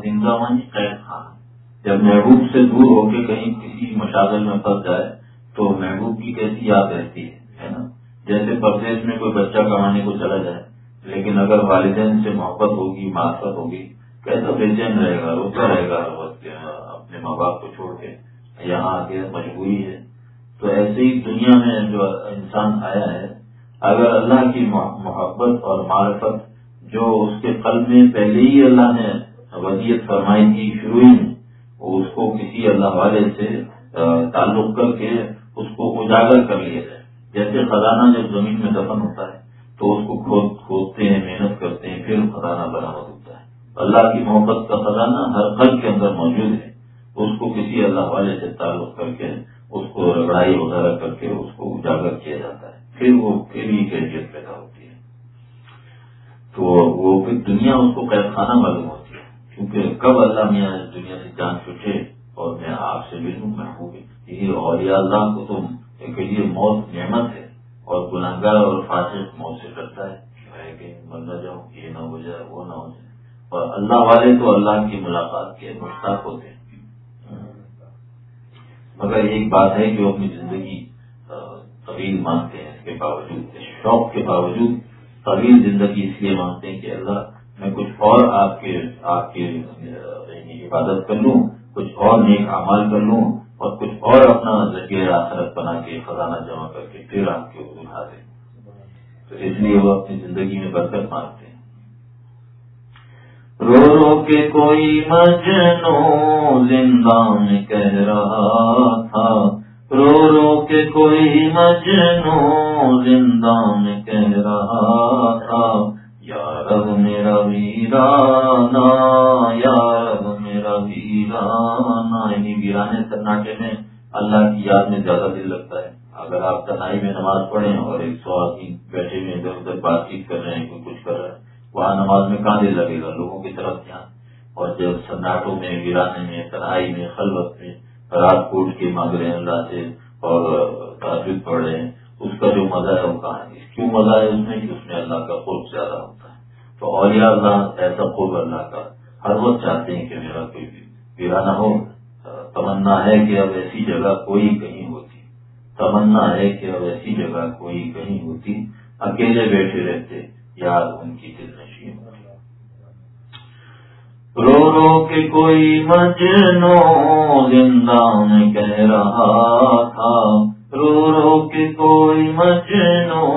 زندہ من قید خان جب محبوب سے دور ہو کے کہیں کسی مشاغل میں پھنس جائے تو محبوب کی کیسی یاد رہتی ہے نا؟ جیسے پردیش میں کوئی بچہ کمانے کو چلا جائے، لیکن اگر والدین سے محبت ہوگی، معرفت ہوگی کیسا بے چین رہے گا، روتا رہے گا اپنے ماں باپ کو چھوڑ کے یہاں آ کے مجبوری ہے۔ تو ایسے ہی دنیا میں جو انسان آیا ہے، اگر اللہ کی محبت اور معرفت جو اس کے قلب میں پہلے ہی اللہ نے وضیت فرمائی تھی، شروع میں اس کو کسی اللہ والے سے تعلق کر کے اس کو اجاگر کر لیا جائے۔ جیسے خزانہ جب زمین میں دفن ہوتا ہے، تو اس کو کھود، کھودتے ہیں، محنت کرتے ہیں، پھر خزانہ برآمد ہوتا ہے۔ اللہ کی محبت کا خزانہ ہر قلب کے اندر موجود ہے۔ اس کو کسی اللہ والے سے تعلق کر کے، اس کو رگڑائی وغیرہ کر کے، اس کو اجاگر کیا جاتا ہے۔ پھر وہ، پھر ہی کیفیت پیدا ہوتی ہے۔ تو وہ پھر دنیا اس کو قید خانہ معلوم ہوتی ہے۔ کیونکہ کب اللہ میاں دنیا سے جان چھوٹے اور میں آپ سے ملوں میں ہوں یہ اور اللہ کو تم کے لیے موت نعمت ہے اور گناگار اور فاصل موت سے کرتا ہے۔ کہ مر نہ جاؤں، یہ نہ ہو جائے، وہ نہ ہو جائے۔ اور اللہ والے تو اللہ کی ملاقات کے مشتاق ہوتے ہیں۔ مگر ایک بات ہے جو اپنی زندگی طویل مانگتے ہیں، اس کے باوجود شوق کے باوجود طویل زندگی اس لیے مانگتے ہیں کہ اللہ میں کچھ اور آپ کے آپ کے یعنی عبادت کر لوں، کچھ اور نیک اعمال کر لوں اور کچھ اور اپنا ذریعہ آخرت بنا کے خزانہ جمع کر کے پھر آپ کے اٹھا دیں تو اس لیے وہ اپنی زندگی میں برکت مانگتے ہیں۔ رو رو کے کوئی مجنو زندہ میں کہہ رہا تھا رو رو کے کوئی مجنو زندہ میں کہہ رہا تھا یار میرا ویرانا یار میرا ویرانا یعنی ویرانے سناٹے میں اللہ کی یاد میں زیادہ دل لگتا ہے۔ اگر آپ تنہائی میں نماز پڑھیں اور ایک سو اپنی بیٹھے میں ادھر ادھر بات چیت کر رہے ہیں، کوئی کچھ کر رہا ہے، وہاں نماز میں کہاں دل لگے گا؟ لوگوں کی طرف دھیان۔ اور جب سناٹوں میں، ویرانے میں، تنہائی میں، خلوت میں رات کوٹ کے مانگ رہے ہیں اللہ سے اور تعجب پڑھ رہے ہیں اس کا جو مزہ ہے وہ کہاں ہے؟ کیوں مزہ ہے اس میں؟ کہ اس میں اللہ کا خوب زیادہ ہوتا ہے۔ تو اولیاء اللہ ایسا خوب اللہ کا ہر وقت چاہتے ہیں کہ میرا کوئی ویرانہ ہو۔ تمنا ہے کہ اب ایسی جگہ کوئی کہیں ہوتی۔ تمنا ہے کہ اب ایسی جگہ کوئی کہیں ہوتی۔ اکیلے بیٹھے رہتے یاد ان کی دل نشین رو رو کے کوئی مجنو زندہ میں کہہ رہا تھا۔ رو رو کے کوئی مجنو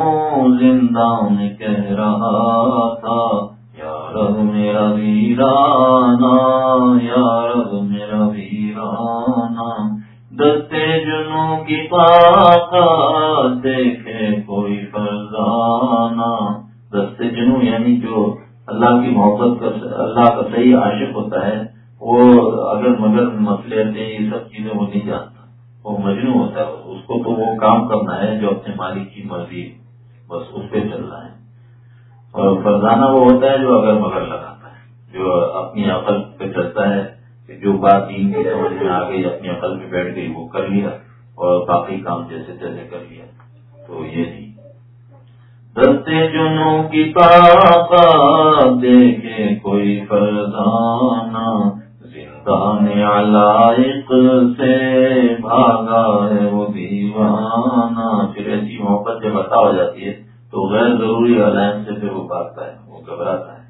زندہ میں کہہ رہا تھا۔ یار میرا ویرانا یار میرا ویرانا، دستے جنوں کی پاک دیکھے کوئی فرزانہ۔ دستے جنوں یعنی جو اللہ کی محبت کا اللہ کا صحیح عاشق ہوتا ہے، وہ اگر مگر مسئلے یہ سب چیزیں وہ نہیں جانتا۔ وہ مجنو ہوتا ہے، اس کو تو وہ کام کرنا ہے جو اپنے مالک کی مرضی بس اس پہ چل رہا ہے۔ اور فرزانہ وہ ہوتا ہے جو اگر مگر لگاتا ہے، جو اپنی عقل پہ چلتا ہے کہ جو بات دین کی سمجھ میں آ گئی، اپنی عقل پہ بیٹھ گئی، وہ کر لیا اور باقی کام جیسے تیسے کر لیا۔ تو یہ نہیں۔ دستے جنوں کی طاقت دیکھے کوئی فرزانہ زندان علائق سے بھاگا ہے وہ دیوانہ۔ پھر ایسی محبت جب عطا ہو جاتی ہے تو غیر ضروری علائم سے پھر وہ بھاگتا ہے، وہ گھبراتا ہے۔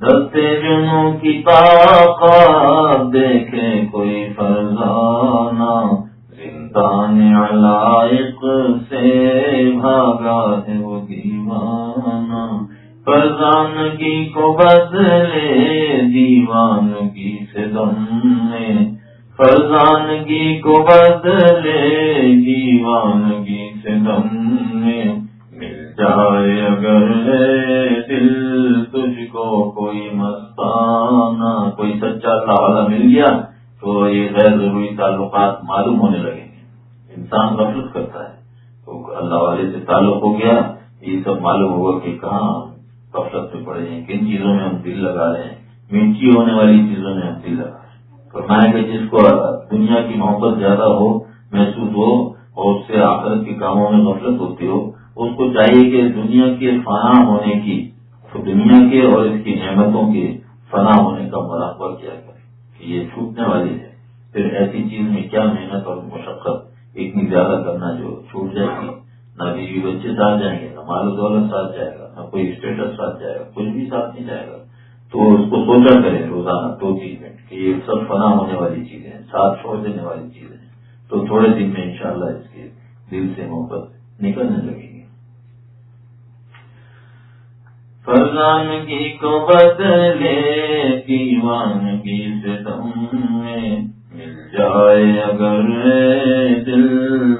دستے جنوں کی طاقت دیکھے کوئی فرزانہ علائق سے بھاگا ہے وہ دیوانہ۔ فرزانگی کو بدلے دیوانگی سے دم میں فرزانگی کو بدلے دیوانگی سے دم میں مل جائے اگر دل، تجھ کو کوئی مستانہ۔ کوئی سچا سوالا مل گیا تو یہ غیر ضروری تعلقات معلوم ہونے لگے۔ انسان غفلت کرتا ہے۔ تو اللہ والے سے تعلق ہو گیا۔ یہ سب معلوم ہوگا کہ کہاں غفلت میں پڑے ہیں، کن چیزوں میں ہم دل لگا رہے ہیں میٹھی ہونے والی چیزوں میں ہم دل لگا رہے ہیں۔ فرمایا کہ جس کو دنیا کی محبت زیادہ ہو، محسوس ہو اور اس سے آخرت کے کاموں میں غفلت ہوتی ہو، اس کو چاہیے کہ دنیا کے فنا ہونے کی دنیا کے اور اس کی نعمتوں کے فنا ہونے کا مراقبہ کیا کرے، کہ یہ چھوٹنے والی ہے۔ پھر ایسی چیز میں کیا محنت اور مشقت اتنی زیادہ کرنا جو چھوٹ جائے گی، نہ بیوی بچے ساتھ جائیں گے، نہ مال و دولت ساتھ جائے گا، نہ کوئی اسٹیٹس ساتھ جائے گا، کچھ بھی ساتھ نہیں جائے گا۔ تو اس کو سوچا کرے روزانہ دو تین منٹ کہ یہ سب فنا ہونے والی چیزیں ہیں، ساتھ چھوڑ دینے والی چیزیں ہیں۔ تو تھوڑے دن میں انشاءاللہ اس کے دل سے محبت نکلنے لگے گی۔ فرزانگی کو بدلے دیوانگی سے دم میں جائے اگر دل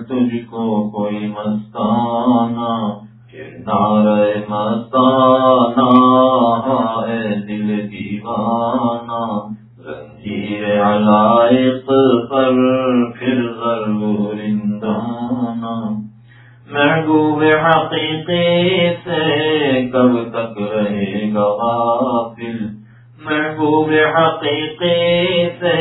تجھ کو کوئی مستانہ پھر نعرہ مستانہ ہے دل دیوانہ رنجیر علائق پر پھر ضرور اندانہ محبوب حقیقی سے کب تک رہے گا غافل؟ محبوب حقیقی سے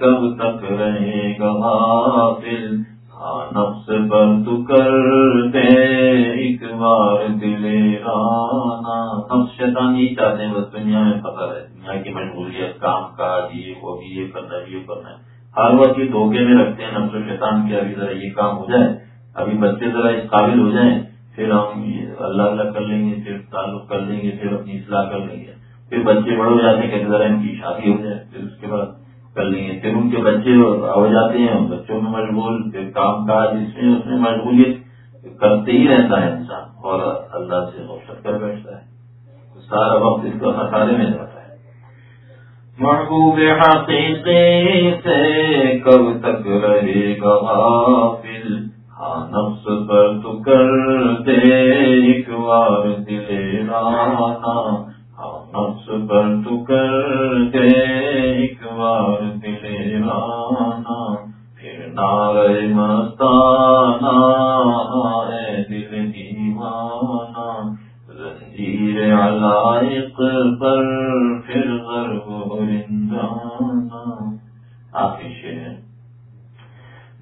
کب تک رہے گا حافظ ہاں نفس پر تو کر دے ایک بار دل رانا نفس شیطان ہی چاہتے ہیں، بس دنیا میں پتہ ہے دنیا کی مجبوریت کام کاج، یہ وہ بھی یہ کرنا ہے یہ کرنا۔ ہے ہر وقت یہ دھوکے میں رکھتے ہیں نفس شیطان کے، ابھی ذرا یہ کام ہو جائے، ابھی بچے ذرا اس قابل ہو جائیں، پھر ہم اللہ اللہ کر لیں گے، پھر تعلق کر لیں گے، پھر اپنی اصلاح کر لیں گے۔ پھر بچے بڑے ہو جاتے ہیں کہ ذرا ان کی شادی ہو جائے، پھر اس کے بعد کر لیں۔ گے پھر ان کے بچے ہو جاتے ہیں بچوں میں مشغول، پھر کام کاج اس میں اس میں مشغولیت کرتے ہی رہتا ہے انسان، اور اللہ سے غفلت کر بیٹھتا ہے۔ سارا وقت اس کا خسارے میں جاتا ہے۔ محبوب حقیقی سے کب تک رہے گا غافل؟ ہاں نفس پر تو کر دے ایک بار دل رانا نفس پر تو کر دے ایک بار دل رانا پھر نار مستانا دل دیوانہ زنجیر علائق پر پھر غرب رندانہ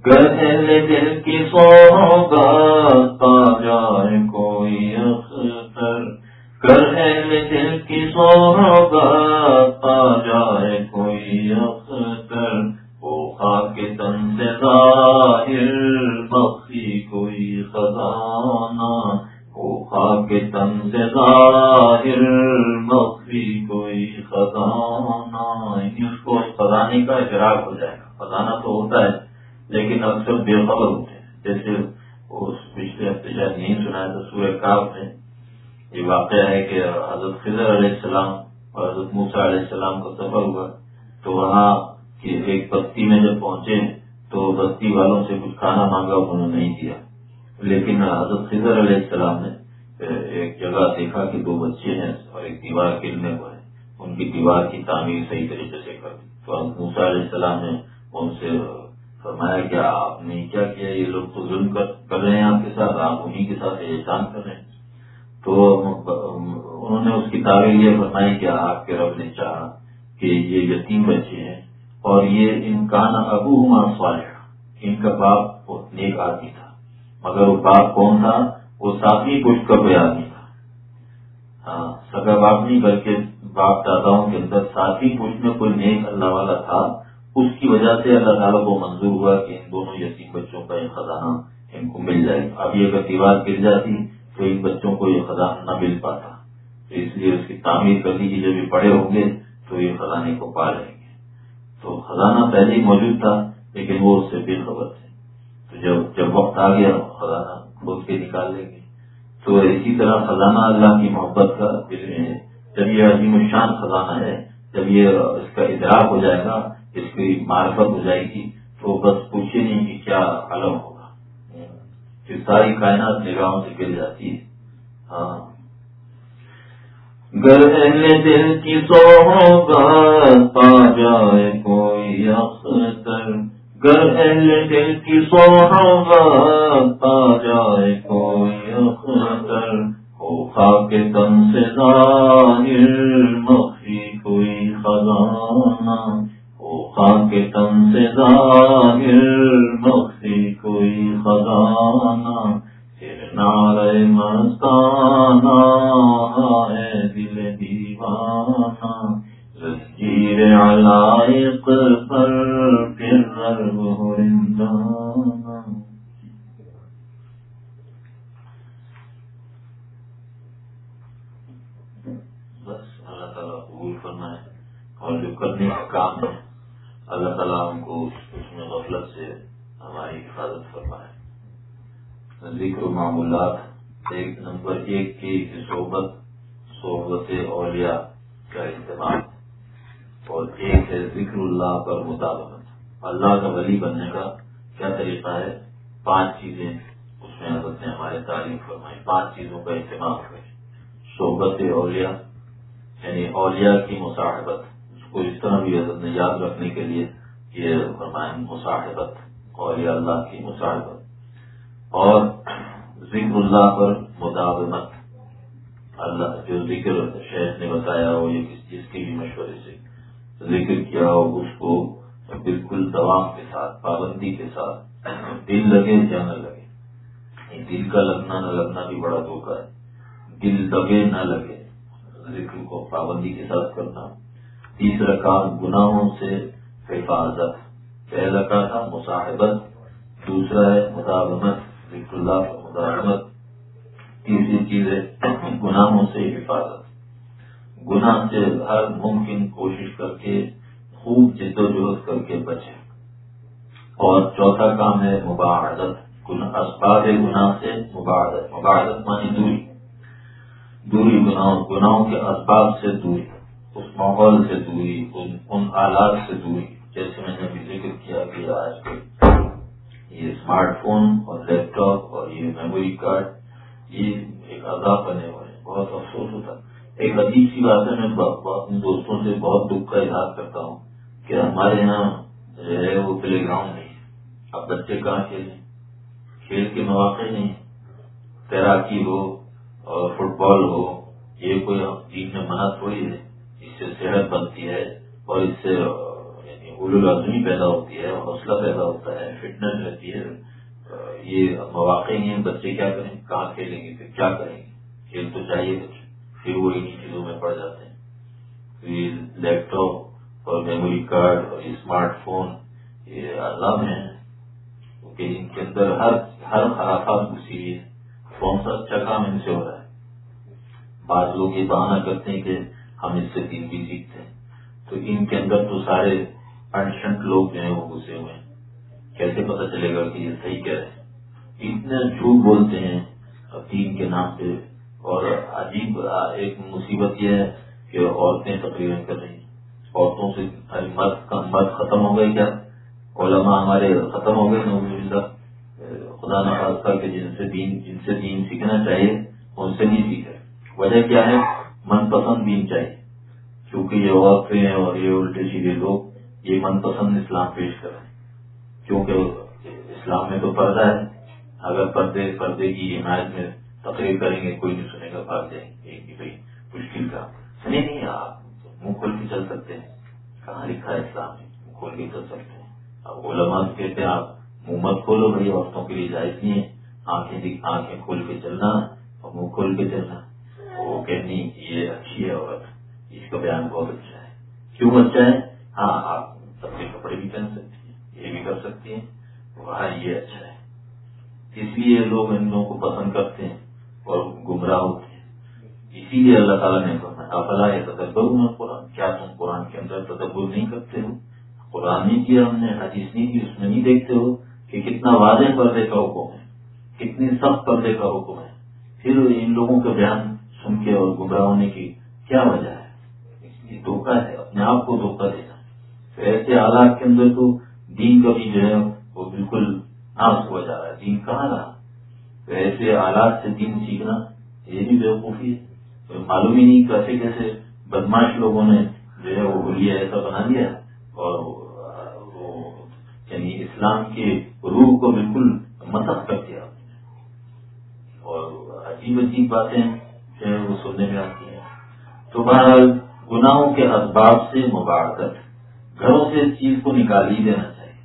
گہل دل کی صحبت پا جائے کوئی اختر۔ گہل دل کی صحبت، پا جائے کوئی اختر۔ وہ خاک تن سے ظاہر بخی کوئی خزانہ۔ وہ خاک تن سے ظاہر بخی کوئی خزانہ۔ یعنی اس کو خزانے کا اجراک ہو جائے گا۔ خزانہ تو ہوتا ہے، لیکن اکثر بے خبر ہوتے ہیں۔ جیسے اس پچھلے ہفتے شاید نہیں سنا ہے تو سورہ کاف میں یہ واقعہ ہے کہ حضرت خضر علیہ السلام اور حضرت موسا علیہ السلام کا سفر ہوا تو وہاں کی ایک بستی میں جب پہنچے تو بستی والوں سے کچھ کھانا مانگا انہوں نے نہیں دیا لیکن حضرت خضر علیہ السلام نے ایک جگہ دیکھا کہ دو بچے ہیں اور ایک دیوار گرنے کو ہے ان کی دیوار کی تعمیر صحیح طریقے سے کر دی۔ تو حضرت موسا علیہ السلام نے ان سے فرمایا کہ آپ نے کیا کیا؟ یہ لوگ تو ظلم کر رہے ہیں آپ کے ساتھ، آپ انہیں کے ساتھ احسان کر رہے ہیں۔ تو انہوں نے اس کی تعریف یہ فرمائی کہ آپ کے رب نے چاہا کہ یہ یتیم بچے ہیں اور یہ ان کا نا ابو صالح ان کا باپ بہت نیک آدمی تھا، مگر وہ باپ کون تھا؟ وہ ساتویں پشت کا کوئی آدمی تھا۔ ہاں سگا باپ نہیں، بلکہ باپ داداؤں کے اندر ساتویں پشت میں کوئی نیک اللہ والا تھا۔ اس کی وجہ سے اللہ تعالیٰ کو منظور ہوا کہ ان دونوں یتیم بچوں کا یہ خزانہ ان کو مل جائے۔ اب یہ اگر دیوار گر جاتی تو ان بچوں کو یہ خزانہ نہ مل پاتا۔ تو اس لیے اس کی تعمیر کرنے کی جب یہ بڑے ہوں گے تو یہ خزانے کو پا لیں گے۔ تو خزانہ پہلے ہی موجود تھا، لیکن وہ اس سے بے خبر تھے۔ تو جب جب وقت آ گیا، خزانہ کھود کے نکال لیں گے۔ تو اسی طرح خزانہ اللہ کی محبت کا دل میں ہے۔ جب یہ عظیم الشان خزانہ ہے، جب یہ اس کا ادراک ہو جائے گا، اس کی معرفت ہو جائے گی، تو بس پوچھے نہیں کہ کیا علم ہوگا پھر ساری کائنات نگاہوں سے گر جاتی ہے۔ ہاں۔ گر دل کی صحبت پا جائے کوئی اختر گر اہل دل کی صحبت پا جائے کوئی اختر ہو خاک تن سے ظاہر مخفی کوئی خزانہ خاک تم سے ظاہر مخفی کوئی خزانہ، پھر نعرہ مستانہ ہے دل دیوانہ، زنجیر علائق پر پھر غرب ہرندانہ بس اللہ تعالیٰ قبول کرنا اور جو کرنے کا کام ہے۔ اللہ تعالیٰ ہم کو اس میں غفلت سے ہماری حفاظت فرمائے۔ ذکر معمولات ایک نمبر ایک کی صحبت صحبت اولیاء کا استعمال اور ایک ہے ذکر اللہ پر مطابقت۔ اللہ کا ولی بننے کا کیا طریقہ ہے؟ پانچ چیزیں اس میں حضرت نے ہمارے تعریف فرمائی۔ پانچ چیزوں کا استعمال کرے صحبت اولیاء یعنی اولیاء کی مصاحبت۔ کو اس طرح بھی حضرت نے یاد رکھنے کے لیے یہ فرمائیں مصاحبت اور یہ اللہ کی مصاحبت۔ اور ذکر اللہ پر مداومت۔ اللہ جو ذکر شیخ نے بتایا ہو یا جس کے بھی مشورے سے ذکر کیا ہو، اس کو بالکل دوام کے ساتھ، پابندی کے ساتھ۔ دل لگے یا نہ لگے؟ دل کا لگنا، نہ لگنا بھی بڑا دھوکا ہے۔ دل لگے، نہ لگے۔ ذکر کو پابندی کے ساتھ کرنا۔ تیسرا کام گناہوں سے حفاظت۔ پہلا کا تھا مصاحبت، دوسرا ہے مداومت ذکر اللہ مداحمت تیسری چیز ہے <coughs> گناہوں سے حفاظت۔ گناہ سے ہر ممکن کوشش کر کے، خوب جد و جہد کر کے بچے۔ اور چوتھا کام ہے مباحدت۔ اسباب گناہ سے مباحدت۔ مباحدت مانی دوری۔ دوری گناہوں گناہوں کے اسباب سے دوری۔ ماحول سے دوری، ان آلات سے دوری، جیسے میں نے ابھی ذکر کیا کہ آج کل یہ اسمارٹ فون اور لیپ ٹاپ اور یہ میموری کارڈ یہ ایک عذاب بنے ہوئے ہیں، بہت افسوس ہوتا ایک عجیب سی بات ہے، میں اپنے دوستوں سے بہت دکھ کا اظہار کرتا ہوں کہ ہمارے یہاں جو ہے وہ پلے گراؤنڈ نہیں ہے۔ اب بچے کہاں کھیلیں؟ کھیل کے مواقع نہیں تیراکی ہو اور فٹ بال ہو، یہ کوئی دین میں منع تھوڑی ہے۔ سے صحت بنتی ہے اور اس سے یعنی الازمی پیدا ہوتی ہے حوصلہ پیدا ہوتا ہے فٹنس رہتی ہے۔ یہ مواقع نہیں ہیں، بچے کیا کریں؟ کہاں کھیلیں گے؟ پھر کیا کریں گے؟ کھیل تو چاہیے پھر وہ انہیں چیزوں میں پڑ جاتے ہیں۔ لیپ ٹاپ اور میموری کارڈ اور اسمارٹ فون یہ عذاب ہیں۔ کیونکہ ان کے اندر ہر ہر خرافات گھسی ہے کون سا اچھا کام ان سے ہو رہا ہے۔ بعض لوگ یہ بہانہ کرتے ہیں کہ ہم اس سے دین بھی سیکھتے ہیں۔ تو ان کے اندر تو سارے انشنٹ لوگ جو ہیں وہ گھسے ہوئے ہیں۔ کیسے پتا چلے گا کہ یہ صحیح کہہ رہے ہیں؟ اتنے جھوٹ بولتے ہیں دین کے نام پہ۔ اور عجیب ایک مصیبت یہ ہے کہ عورتیں تقریباً کر رہی ہیں۔ عورتوں سے مرد کا مرد ختم ہو گئے کیا؟ علماء ہمارے ختم ہو گئے خدا نخواستہ کہ جن سے دین، جن سے دین سیکھنا چاہیے، ان سے نہیں سیکھے وجہ کیا ہے؟ من پسند دین چاہیے۔ کیونکہ یہ عورتیں اور یہ الٹے سیدھے لوگ یہ من پسند اسلام پیش کر رہے ہیں۔ کیونکہ اسلام میں تو پردہ ہے۔ اگر پردے پردے کی حمایت میں تقریر کریں گے، کوئی نہیں سنے گا بھاگ جائیں گے بھائی مشکل کا نہیں نہیں، آپ منہ کھول کے چل سکتے ہیں۔ کہاں لکھا ہے اسلام؟ میں منہ کھول کے چل سکتے ہیں۔ اب علماء کہتے ہیں، آپ منہ مت کھولو بھائی، عورتوں کے لیے جائز نہیں ہے۔ آنکھیں آنکھیں کھول کے چلنا اور منہ کھول کے چلنا۔ وہ کہنی یہ اچھی ہے عورت اس کا بیان بہت اچھا ہے۔ کیوں اچھا ہے؟ ہاں آپ اپنے کپڑے بھی پہن سکتی ہیں، یہ بھی کر سکتی ہیں۔ وہاں یہ اچھا ہے۔ اس لیے لوگ ان لوگوں کو پسند کرتے ہیں اور گمراہ ہوتے ہیں۔ اسی لیے اللہ تعالیٰ نے افلا ہے تدبر میں قرآن کیا تم قرآن کے اندر تدبر نہیں کرتے ہو؟ قرآن نہیں کیا ہم نے، حدیث نہیں کی اس میں نہیں دیکھتے ہو کہ کتنا واضح پردے کا حکم ہے کتنی سخت پردے کا حکم ہے۔ پھر ان لوگوں کا بیان سن کے اور گمراہ ہونے کی کیا وجہ ہے؟ یہ دھوکہ ہے، اپنے آپ کو دھوکہ دینا۔ تو ایسے حالات کے اندر تو دین کا بھی جو ہے، وہ بالکل ناس ہوا جا رہا ہے۔ دین کہاں رہا؟ تو ایسے حالات سے دین سیکھنا یہ بھی بیوقوفی ہے۔ معلوم ہی نہیں کیسے کیسے بدماش لوگوں نے جو ہے، وہ لیا ایسا بنا دیا اور یعنی اسلام کے روح کو بالکل مسق کر دیا اور عجیب عجیب باتیں جو ہے وہ سننے میں آتی ہیں۔ تو بہرحال گناہوں کے اسباب سے مبارکت، گھروں سے اس چیز کو نکال ہی دینا چاہیے۔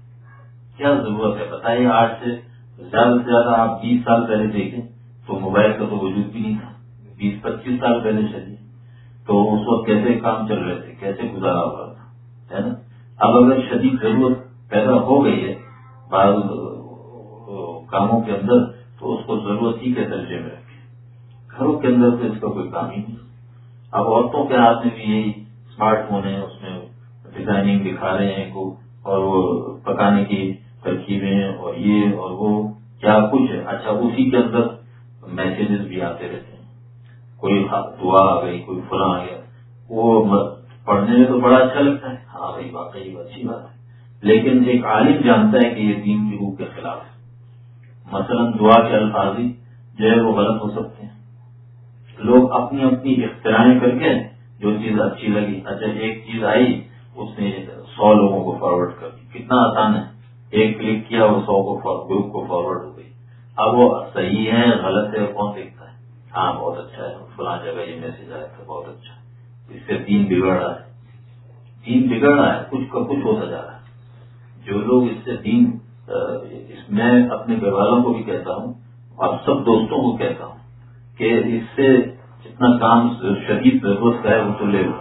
کیا ضرورت ہے؟ بتائیے آج سے زیادہ سے زیادہ آپ بیس سال پہلے دیکھیں تو موبائل کا تو وجود بھی نہیں تھا۔ بیس پچیس سال پہلے چلی تو اس وقت کیسے کام چل رہے تھے؟ کیسے گزارا ہوا تھا؟ ہے نا؟ اب اگر شدید ضرورت پیدا ہو گئی ہے، بعض کاموں کے اندر، تو اس کو ضرورت ہی کے درجے میں گھروں کے اندر تو اس کا کوئی کام ہی نہیں۔ اب عورتوں کے ہاتھ میں بھی یہی اسمارٹ فون ہے، اس میں ڈیزائننگ دکھا رہے ہیں کو اور وہ پکانے کی ترکیبیں اور یہ اور وہ کیا کچھ ہے۔ اچھا اسی کے اندر میسیجز بھی آتے رہتے ہیں۔ کوئی ہاں، دعا آ گئی، کوئی فلاں آ گیا۔ وہ پڑھنے میں تو بڑا اچھا لگتا ہے۔ ہاں بھائی، واقعی اچھی بات ہے۔ لیکن ایک عالم جانتا ہے کہ یہ دین کی روح کے خلاف ہے۔ مثلا دعا کے الفاظ جو ہے وہ غلط ہو سکتے لوگ اپنی اپنی اختراعیں کر کے جو چیز اچھی لگی اچھا ایک چیز آئی، اس نے سو لوگوں کو فارورڈ کر دی۔ کتنا آسان ہے۔ ایک کلک کیا، وہ سو کو گروپ کو فارورڈ ہو گئی۔ اب وہ صحیح ہے غلط ہے کون دیکھتا ہاں بہت اچھا ہے۔ فلاں جگہ یہ میسج آیا تھا، بہت اچھا۔ اس سے دین بگڑ رہا ہے۔ دین بگڑ رہا ہے، کچھ کا کچھ ہوتا جا رہا ہے۔ جو لوگ اس سے دین اس میں اپنے گھر والوں کو بھی کہتا ہوں، اور سب دوستوں کو کہتا ہوں کہ اس سے جتنا کام شدید ضرورت کا ہے وہ تو لے لو۔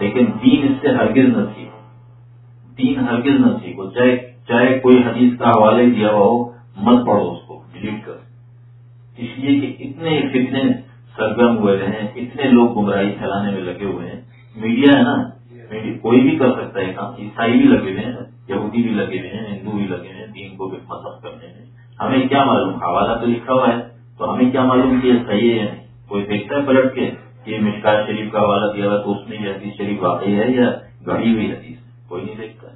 لیکن دین اس سے ہرگز نہ سیکھو دین ہرگز نہ سیکھو۔ چاہے چاہے کوئی حدیث کا حوالے دیا ہوا ہو، مت پڑھو اس کو ڈیلیٹ کر۔ اس لیے کہ اتنے فتنے سرگرم ہوئے ہیں، اتنے لوگ گمراہی پھیلانے میں لگے ہوئے ہیں۔ میڈیا ہے نا۔ کوئی بھی کر سکتا ہے کام۔ عیسائی بھی لگے ہوئے ہیں، یہودی بھی لگے ہوئے ہیں، ہندو بھی لگے ہوئے ہیں۔ دین کو بھی مذہب کرنے میں ہمیں کیا معلوم؟ حوالہ تو لکھا ہوا ہے، تو ہمیں کیا معلوم کہ یہ صحیح ہے کوئی دیکھتا ہے پلٹ کے یہ مشکا شریف کا حوالہ دیا ہوا تو اس میں یہ حدیث شریف واقعی ہے یا گڑی ہوئی حدیث؟ کوئی نہیں دیکھتا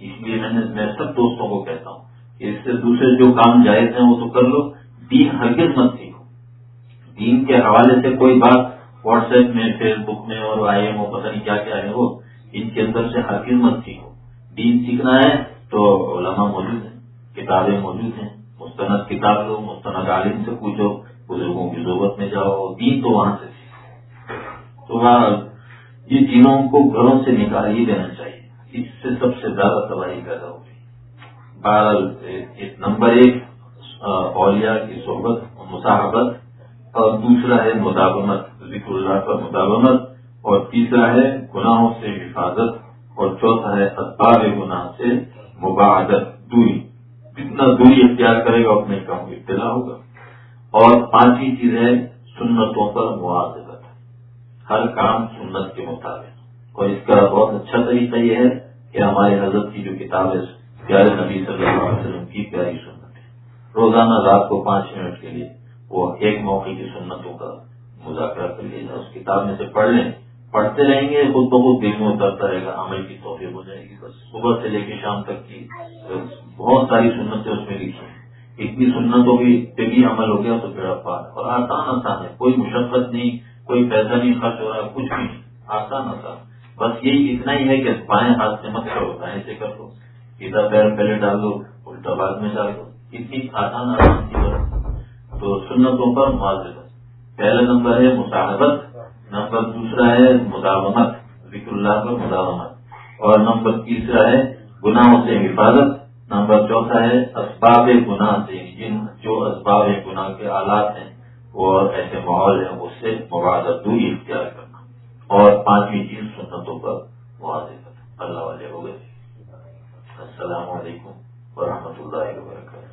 اس لیے میں نے میں سب دوستوں کو کہتا ہوں کہ اس سے دوسرے جو کام جائز ہیں وہ تو کر لو۔ دین ہرگز مت سیکھو دین کے حوالے سے کوئی بات واٹس ایپ میں، فیس بک میں اور آئی ایم او پتہ نہیں کیا کیا ہے وہ، ان کے اندر سے ہرگز مت سیکھو دین سیکھنا ہے تو علماء موجود ہیں، کتابیں موجود ہیں، مستند کتاب لو، مستند عالم سے پوچھو۔ بزرگوں کی ضرورت میں جاؤ دین تو وہاں سے تو وہاں یہ تینوں کو گھروں سے نکال ہی دینا چاہیے۔ اس سے سب سے زیادہ تباہی پیدا ہوگی۔ بہرحال نمبر ایک اولیا کی صحبت، مصاحبت، اور دوسرا ہے مداومت، ذکر اللہ کا مداومت، اور تیسرا ہے گناہوں سے حفاظت، اور چوتھا ہے اسباب گناہ سے مباحدت دوری۔ جتنا دوری اختیار کرے گا اتنے کام ابتدا ہوگا۔ اور پانچویں چیز ہے سنتوں پر موازبت ہر کام سنت کے مطابق۔ اور اس کا بہت اچھا طریقہ یہ ہے کہ ہمارے حضرت کی جو کتاب ہے، پیارے نبی صلی اللہ علیہ وسلم کی پیاری سنت ہے۔ روزانہ رات کو پانچ منٹ کے لیے وہ ایک موقع کی سنتوں کا مذاکرہ کر لیجیے اس کتاب میں سے پڑھ لیں۔ پڑھتے رہیں گے، خود بہت دل میں اترتا رہے گا، عمل کی توفیق ہو جائے گی۔ بس صبح سے لے کے شام تک کی بہت ساری سنتیں اس میں لکھی ہیں۔ اتنی سنتوں کی پہ بھی عمل ہو گیا تو پھر پاس اور آسان آسان ہے۔ کوئی مشقت نہیں، کوئی پیسہ نہیں، خرچ ہو رہا، کچھ بھی نہیں۔ آسان آسان۔ بس یہی اتنا ہی ہے کہ بائیں ہاتھ سے مت کرو، دائیں سے کر دو۔ سیدھا پیر پہلے ڈال دو، الٹا بعد میں ڈال دو۔ اتنی آسان آسان چیز تو سنتوں پر معذرت۔ پہلا نمبر ہے مساحبت نمبر دوسرا ہے مداومت، ذکر اللہ کا مداومت۔ اور نمبر تیسرا ہے گناہوں سے حفاظت۔ نمبر چوتھا ہے، اسباب گناہ سے۔ جن جو اسباب گناہ کے آلات ہیں، وہ ایسے ماحول ہیں اس سے مبادت دوری اختیار کرنا۔ اور پانچویں چیز سنتوں پر واضح کرنا۔ اللہ والے ہو گئے۔ السلام علیکم ورحمۃ اللہ وبرکاتہ۔